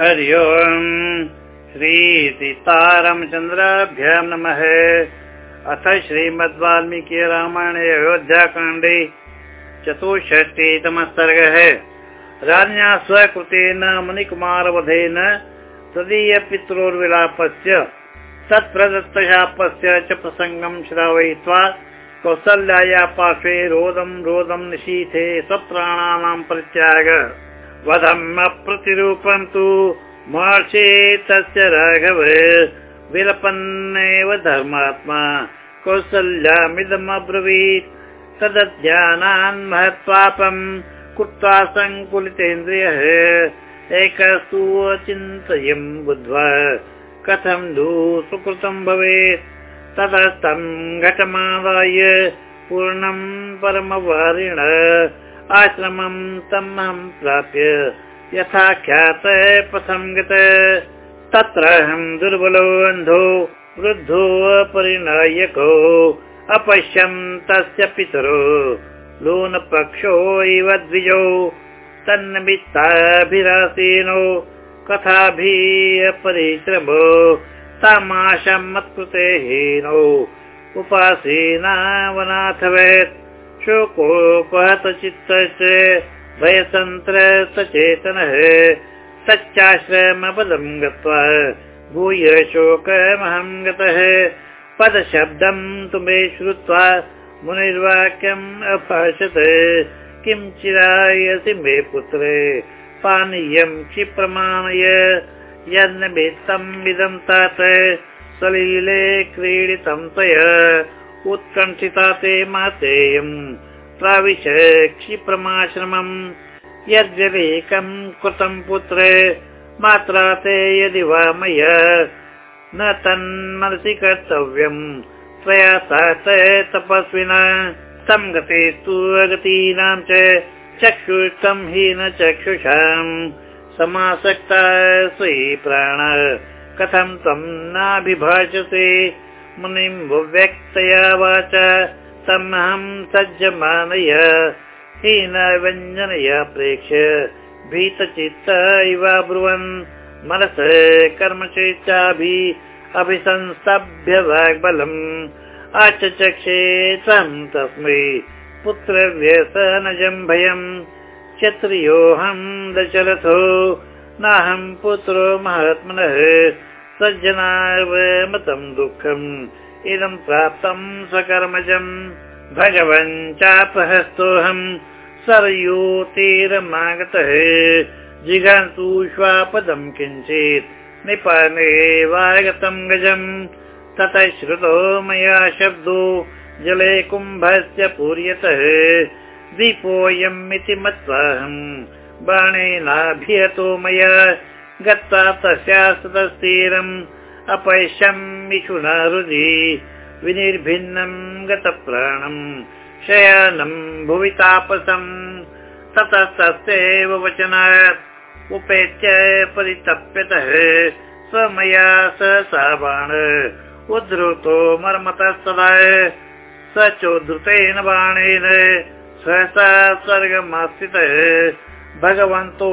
हरि ओम्। श्रीसीतारामचन्द्राभ्यां नमः। अथ श्रीमद्वाल्मीकि रामायणे अयोध्याकाण्डे चतुष्षष्टितमः सर्गः। राज्ञा स्वकृतेन मुनिकुमारवधेन तदीयपित्रोर्विलापस्य तत्प्रदत्तशापस्य च प्रसङ्गं श्रावयित्वा कौसल्याया पार्श्वे रोदं रोदं निशीथे स्वप्राणानां परित्याग वधम् अप्रतिरूपं तु महर्षे तस्य राघव। विलपन्नेव धर्मात्मा। कौसल्यामिदमब्रवीत्। तदध्यानान् महत्पापम् कृत्वा सङ्कुलितेन्द्रियः। एकस्तु अचिन्तयम् बुद्ध्वा कथं दु सुकृतं भवेत्। ततस्तम् घटमादाय पूर्णं परमवारिण आश्रमं तम् प्राप्य यथा ख्यात पथं गत तत्र अहं दुर्बलो अन्धो वृद्धो अपरिणायको अपश्यं तस्य पितरो लोनपक्षो इव द्विजौ। तन्निमित्ताभिरासीनो कथाभिः अपरिश्रमो मत्कृते हीनो। उपासीनावनाथवेत् शोकोपहतचित्तश्च भयसन्त्र सचेतनः। सच्चाश्रमपदं गत्वा भूय शोकमहं गतः। पदशब्दं तु मे श्रुत्वा मुनिर्वाक्यम् अभाषत। किं चिरायसि मे पुत्रे? पानीयं क्षिप्रमाणय यन्निमित्तम् इदं तात। सलीले क्रीडितं तया उत्कण्ठिता ते मातेयम् प्राविश क्षिप्रमाश्रमम् यद्यदेकं कृतं पुत्रे मात्रा ते यदि वा मया न तन्मनसि कर्तव्यम् त्वया तात तपस्विना तं गते तु च चक्षुष्टं हि न चक्षुषाम् समासक्ता स्वी प्राण कथं त्वं नाभिभाषसे मुनिं व्यक्तया वाच। तमहं सज्जमानय हीनव्यञ्जनया प्रेक्ष्य भीतचित्त इव ब्रुवन्। मनस कर्मचेच्छाभिः अभिसंस्तभ्य वाग्बलम्। आचचक्षे तं तस्मै पुत्रव्यसनजं भयम्। क्षत्रियोऽहं दशरथो नाहं पुत्रो महात्मनः सज्जनाव मतं दुःखम् इदं प्राप्तं स्वकर्मजम्। भगवन् चापहस्तोऽहम् सरयूतीरमागतः जिघान्तु श्वापदं किञ्चित् निपानेवागतं गजम्। ततः श्रुतो मया शब्दो जले कुम्भस्य पूर्यतः। दीपोऽयम् इति मत्वाहम् बाणेनाभिहतो मया गत्वा तस्यास्तस्तीरम् अपैश्यमिषुना हृदि विनिर्भिन्नं गतप्राणम् शयानं भुवि तापसम्। ततः तस्यैव वचनात् उपेत्य परितप्यतः स्वमया स बाण उद्धृतो मर्मतः सदा स चोद्धृतेन बाणेन सहसा स्वर्गमास्थितः। भगवन्तो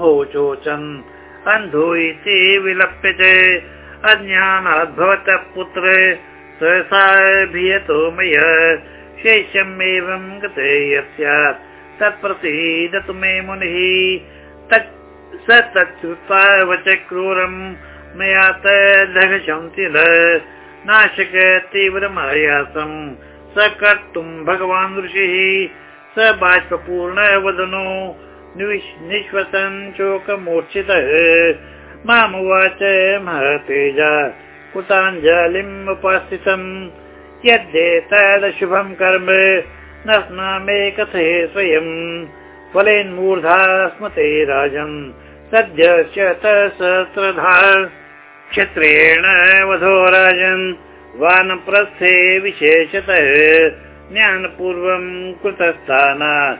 भोचोचन् अन्धो इति विलप्यते अज्ञानाद्भवतः पुत्र। सहसाभियतो मया। शेषम् एवं गते यत् स्यात् तत्प्रसीदतु मे मुनिः। तत् स तच्छ्रुत्वा वच क्रूरम्। मया तदघशंसिल नाशक तीव्रमायासम् स कर्तुम् भगवान् ऋषिः। स बाष्पूर्णवदनो निश्वसन् शोकमूर्छितः मामुवाच महतेजा। कुताञ्जलिम् उपस्थितम्। यद्येतदशुभम् कर्म। न स्नामे कथे स्वयम् फलेन्मूर्धा स्मते राजन् सद्य शतसहस्रधा क्षत्रेण वधो राजन्। वानप्रस्थे विशेषतः। ज्ञानपूर्वम् कृतस्थाना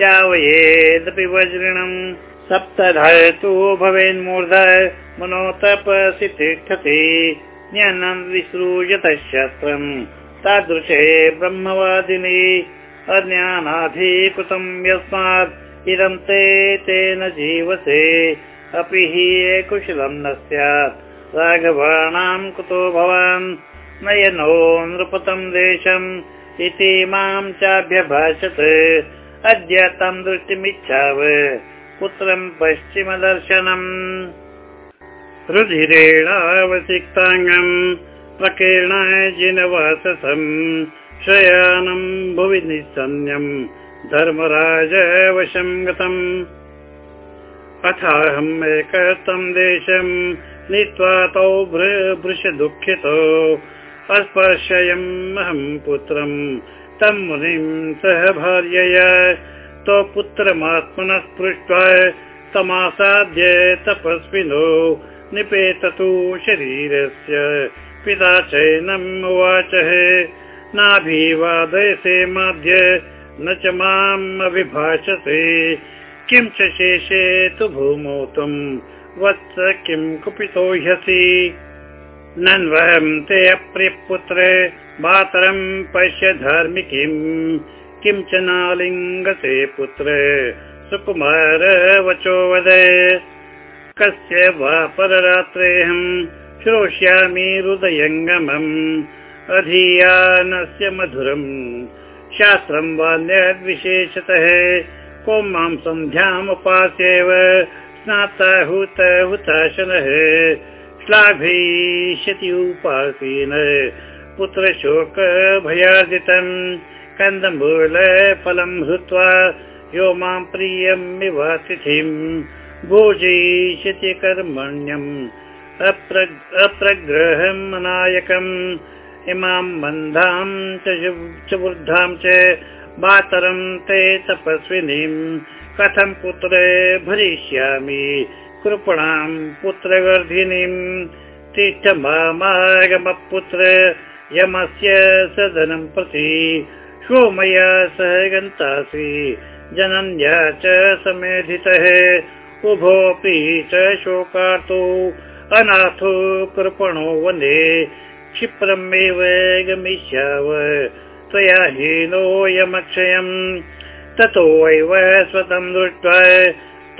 चावयेदपि वज्रिणम्। सप्तधा तु भवेन्मूर्धा मनोतपसि तिष्ठति ज्ञानं विसृजतः शस्त्रम्। तादृशे ब्रह्मवादिनी अज्ञानाधिकृतं यस्मात् इदं ते तेन जीवसे। अपि हि कुशलं न स्यात्। राघवाणां कुतो भवान् नयनो नृपतं देशम् इति मां चाभ्यभाषत अद्य तं दृष्टिमिच्छाव। पुत्रं पश्चिमदर्शनम्। रुधिरेणावसिक्ताङ्गम् प्रकीर्णाय जिनवाससम् शयानं भुवि निसन्यम् धर्मराज वशं गतम्। अथाहम् एकस्तं देशम् नीत्वा तौ भृश दुःखितो अस्पर्शयम् अहम् पुत्रम् तं मुनिं सह भार्यया तौ पुत्रमात्मनः स्पृष्ट्वा तमासाद्य तपस्विनो निपेततु शरीरस्य। पिता चैनम् उवाचः नाभिवादयसे माध्य न च माम् अभिभाषते किं च शेषे तु भूमौ त्वम् वत्स किं कुपितो ह्यसि नन्वहं ते अप्रियपुत्र मातरं पश्य धार्मिकीम् नालिङ्गते पुत्र? सुकुमार वचो वद। कस्य वा पररात्रेऽहम् श्रोष्यामि हृदयङ्गमम्। अधीयानस्य मधुरम्। शास्त्रम् वान्यद्विशेषतः को मां सन्ध्यामुपास्येव? स्नाता हुत हुताशनः श्लाघयिष्यति उपासीन पुत्रशोक भयार्जितम् कन्दमूलफलम् हृत्वा यो मां प्रियमिवातिथिम् भोजयिष्यति कर्मण्यम् अप्रग्रहम् नायकम् इमां मन्धां च मातरं ते तपस्विनीं। कथं पुत्रे भरिष्यामि कृपणां पुत्रवर्धिनीं तिष्ठ मामागमपुत्र यमस्य सदनं प्रति सोमया सह गन्तासि। जनन्या च समेधितः उभोऽपि च शोकार्तो अनाथो कृपणो वने क्षिप्रमेव गमिष्याव। त्वया हीनोऽयमक्षयम् ततो एव स्वतं दृष्ट्वा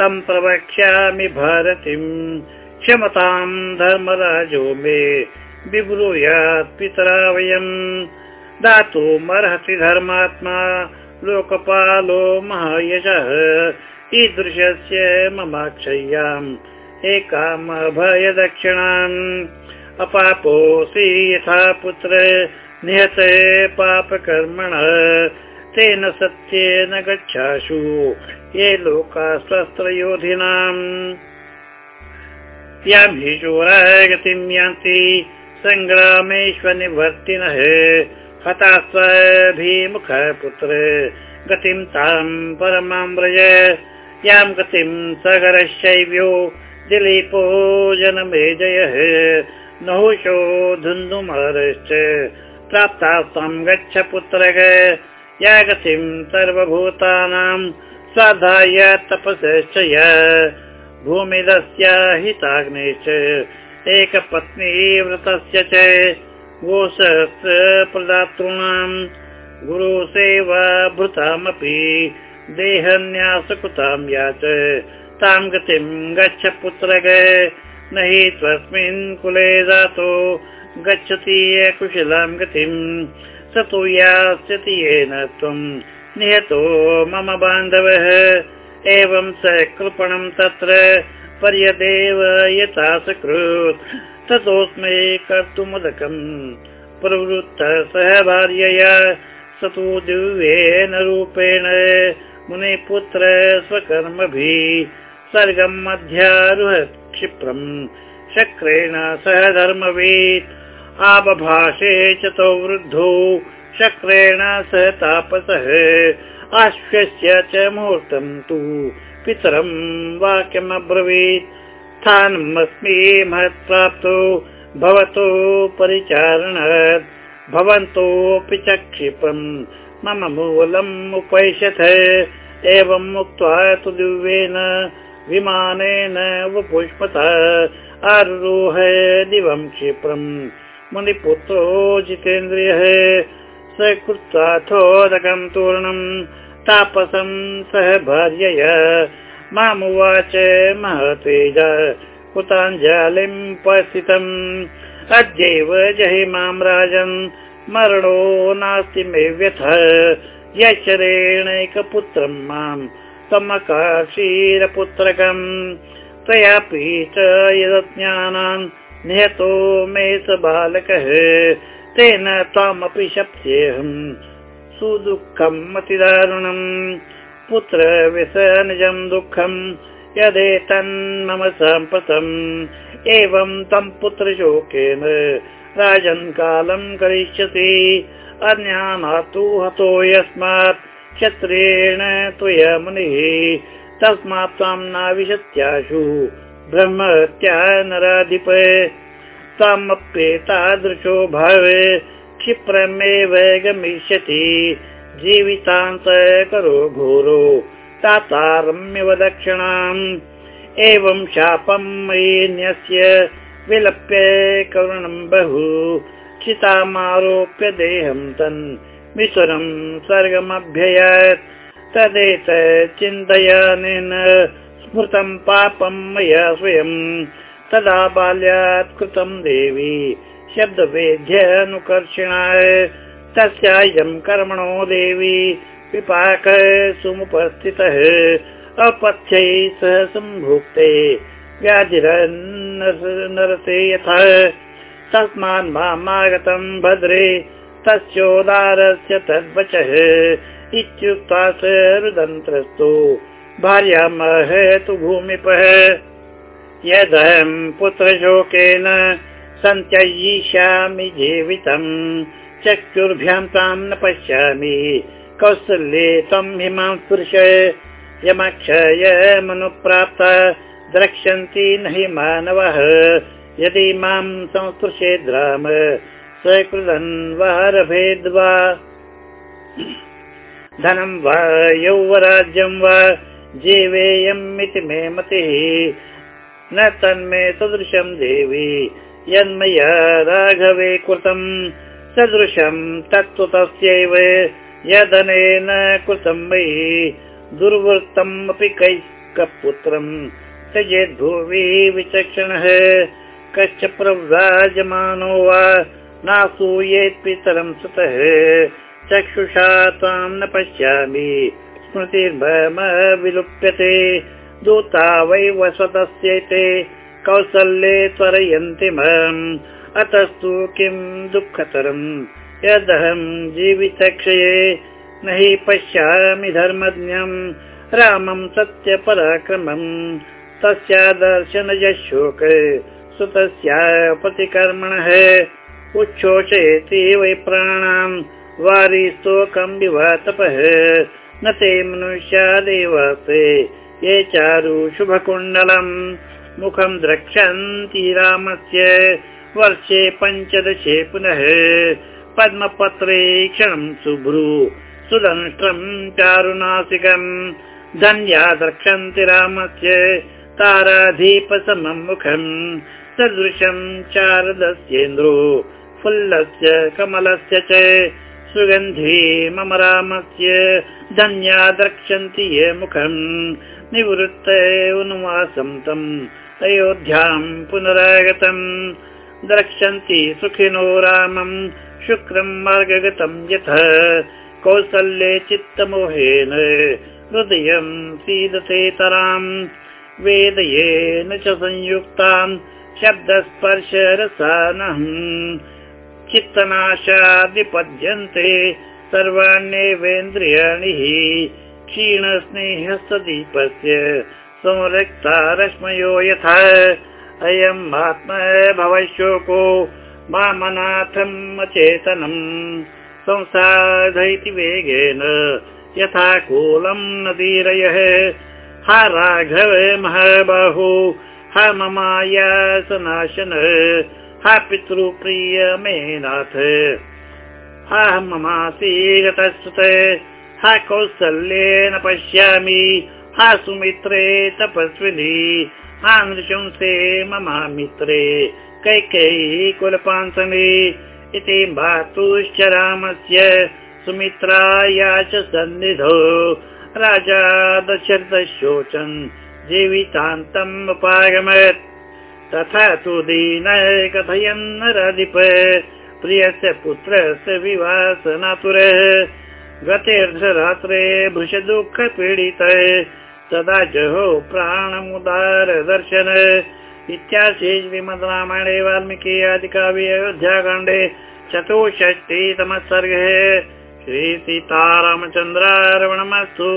तं प्रवक्ष्यामि भारतीम्। क्षमतां धर्मराजो मे विब्रूयात् पितरा वयम्। दातुमर्हति धर्मात्मा लोकपालो महायशः ईदृशस्य ममाक्षय्याम् एकामभयदक्षिणाम् अपापोऽसि यथा पुत्र निहते पापकर्मण तेन सत्येन गच्छासु ये लोका शस्त्रयोधिनाम् यां हि चोराय गतिं यान्ति सङ्ग्रामेष्वनिवर्तिनः हता स्वभिमुख पुत्र गतिं तां परमां व्रज यां गतिं सगरशैव्यो दिलीपो जनमेजयः नहुषो धुन्दुमरश्च प्राप्ता त्वं गच्छ पुत्र या गतिं सर्वभूतानां साधाय तपसश्च य भूमिदस्य हिताग्नेश्च एकपत्नी व्रतस्य च गोसहस्र प्रदातॄणां गुरुसेवा भृतामपि देहन्यासकृतां या च तां गतिं गच्छ पुत्र न हि त्वस्मिन् कुले दातो गच्छति कुशलां गतिम् स तु यास्यति येन त्वम् निहतो मम बान्धवः। एवं स कृपणम् तत्र पर्यदेव यथा सकृत् ततोऽस्मै कर्तुमुदकम् प्रवृत्तः सह भार्यया। स तु दिव्येन रूपेण मुनिपुत्र स्वकर्मभिः सर्गम् मध्यारुहत् क्षिप्रम् शक्रेण सह धर्मवीत् आबभाषे च तौ वृद्धो शक्रेण सह तापसः। आश्वस्य च मुहूर्तम् तु पितरम् वाक्यमब्रवीत्। स्थानमस्मि महत्प्राप्तो भवतो परिचारणात्। भवन्तोऽपि च क्षिप्रम् मम मूलम् उपैषथ एवम् उक्त्वा तु दिव्येन विमानेन पुष्पतः आरुरोह दिवं क्षिप्रम् मुनिपुत्रो जितेन्द्रियः स कृत्वाथोदकं तूर्णम्। तापसं सह भार्यय। मामुवाच महतेज कुताञ्जलिम् उपस्थितम् अद्यैव जहि मां राजन् मरणो नास्ति मे व्यथ। यचरेणैकपुत्रम् माम् समकाशीरपुत्रकम्। तयापि च यदज्ञानान् निहतो मे स बालकः तेन त्वामपि शप्स्येऽहम् सुदुःखम् अतिदारुणम् पुत्र व्यसनजम् दुःखम् यदेतन्मम साम्प्रतम् एवं तम् पुत्रशोकेन राजन् कालम् करिष्यति अन्यानातु हतो यस्मात् क्षत्रेण त्वया मुनिः। तस्मात् त्वाम् नाविशत्याशु ब्रह्मत्या नराधिप। तामप्येतादृशो भावे क्षिप्रमेव गमिष्यति। जीवितान्त करो घोरो। तातारम्यव दक्षिणाम्। एवं शापम् मयिन्यस्य विलप्य करुणम् बहु। चितामारोप्य देहम् तन् मिथुरम् स्वर्गमभ्ययत् तदेत चिन्तयानेन स्मृतम् पापम् मया स्वयम् तदा बाल्यात् कृतम् देवी शब्दवेद्यनुकर्षिणाय। तस्यायम् कर्मणो देवी विपाक सुमुपस्थितः। अपथ्यै सह सम्भुक्ते व्याधिरन्नरते यथा। तस्मान् मामागतम् भद्रे तस्योदारस्य तद्वचः। इत्युक्त्वा स रुदन्त्रस्तु भार्यामहतु भूमिपः। यदहम् पुत्रशोकेन सन्त्ययिष्यामि जीवितम् चक्षुर्भ्याम् ताम् न पश्यामि। कौसल्ये त्वम् हिमां पुरुष यमक्षयमनुप्राप्त द्रक्ष्यन्ति न हि मानवः। यदि मां संस्पृशेद्राम सकृदन् वा रभेद्वा धनं वा यौवराज्यं वा जीवेयम् इति मे मतिः। न तन्मे सदृशं देवी। यन्मया राघवे कृतम्। सदृशम् तत्तु तस्यैव यदनेन कृतं मयि दुर्वृत्तम् अपि कैकपुत्रम्। त्यजेद्भुवि विचक्षणः। कश्च प्रव्राजमानो वा नासूयेत् पितरं सुतः। चक्षुषा त्वाम् न पश्यामि स्मृतिर्भम विलुप्यते दूता वै वसतस्यैते कौसल्ये त्वरयन्ति माम्। अतस्तु किम् दुःखतरम् यदहम् जीवितक्षये न हि पश्यामि धर्मज्ञम् रामम् सत्यपराक्रमम् तस्यादर्शन यशोक सुतस्या प्रतिकर्मणः। उच्छोषयति वै प्राणाम् वारि स्तोकम् विवातपः न ते मनुष्या देवासे ये चारु शुभकुण्डलम्। मुखम् द्रक्ष्यन्ति रामस्य वर्षे पञ्चदशे पुनः। पद्मपत्रे क्षणम् शुभ्रु सुदंष्ट्रम् चारुनासिकम्। धन्या द्रक्ष्यन्ति रामस्य ताराधीपसमम् मुखम्। सदृशम् चारदस्येन्द्रो फुल्लस्य कमलस्य च सुगन्धी मम रामस्य धन्या द्रक्ष्यन्ति ये मुखम्। निवृत्त उन्वासं तम् अयोध्याम् पुनरागतम्। द्रक्ष्यन्ति सुखिनो रामम् शुक्रम् मार्गगतम् यथ। कौसल्ये चित्तमोहेन हृदयम् सीदतेतराम् वेदयेन च संयुक्तान् शब्दस्पर्शरसानहम् चित्तनाशादिपद्यन्ते सर्वाण्येवेन्द्रियाणि क्षीणस्नेहस्तदीपस्य संरक्ता रश्मयो यथा। अयम् आत्म भवशोको मामनाथम् अचेतनम् संसाधयति वेगेन यथा कूलम् नदीरयः। हा राघव महाबाहु हा ममायासनाशन हा पितृप्रिय मे नाथ। हा ममासि गतस्तुत हा कौसल्येन पश्यामि हा सुमित्रे तपस्विनी हा नृशंसे ममा मित्रे कैकेयी कुलपान्तने इति मातुश्च रामस्य सुमित्राया च सन्निधौ। राजा दशरथशोचन् जीवितान्तम् उपागमत् तथा तु दीन कथयन् नराधिप प्रियस्य पुत्रस्य विवासनातुरः। गतेऽर्धरात्रे भृशदुःखपीडित तदा जहो प्राणमुदार दर्शन इत्याशि श्रीमद् रामायणे वाल्मीकि आदिकाव्ये अयोध्याकाण्डे चतुष्षष्टितमः सर्गे। श्रीसीतारामचन्द्रार्पणमस्तु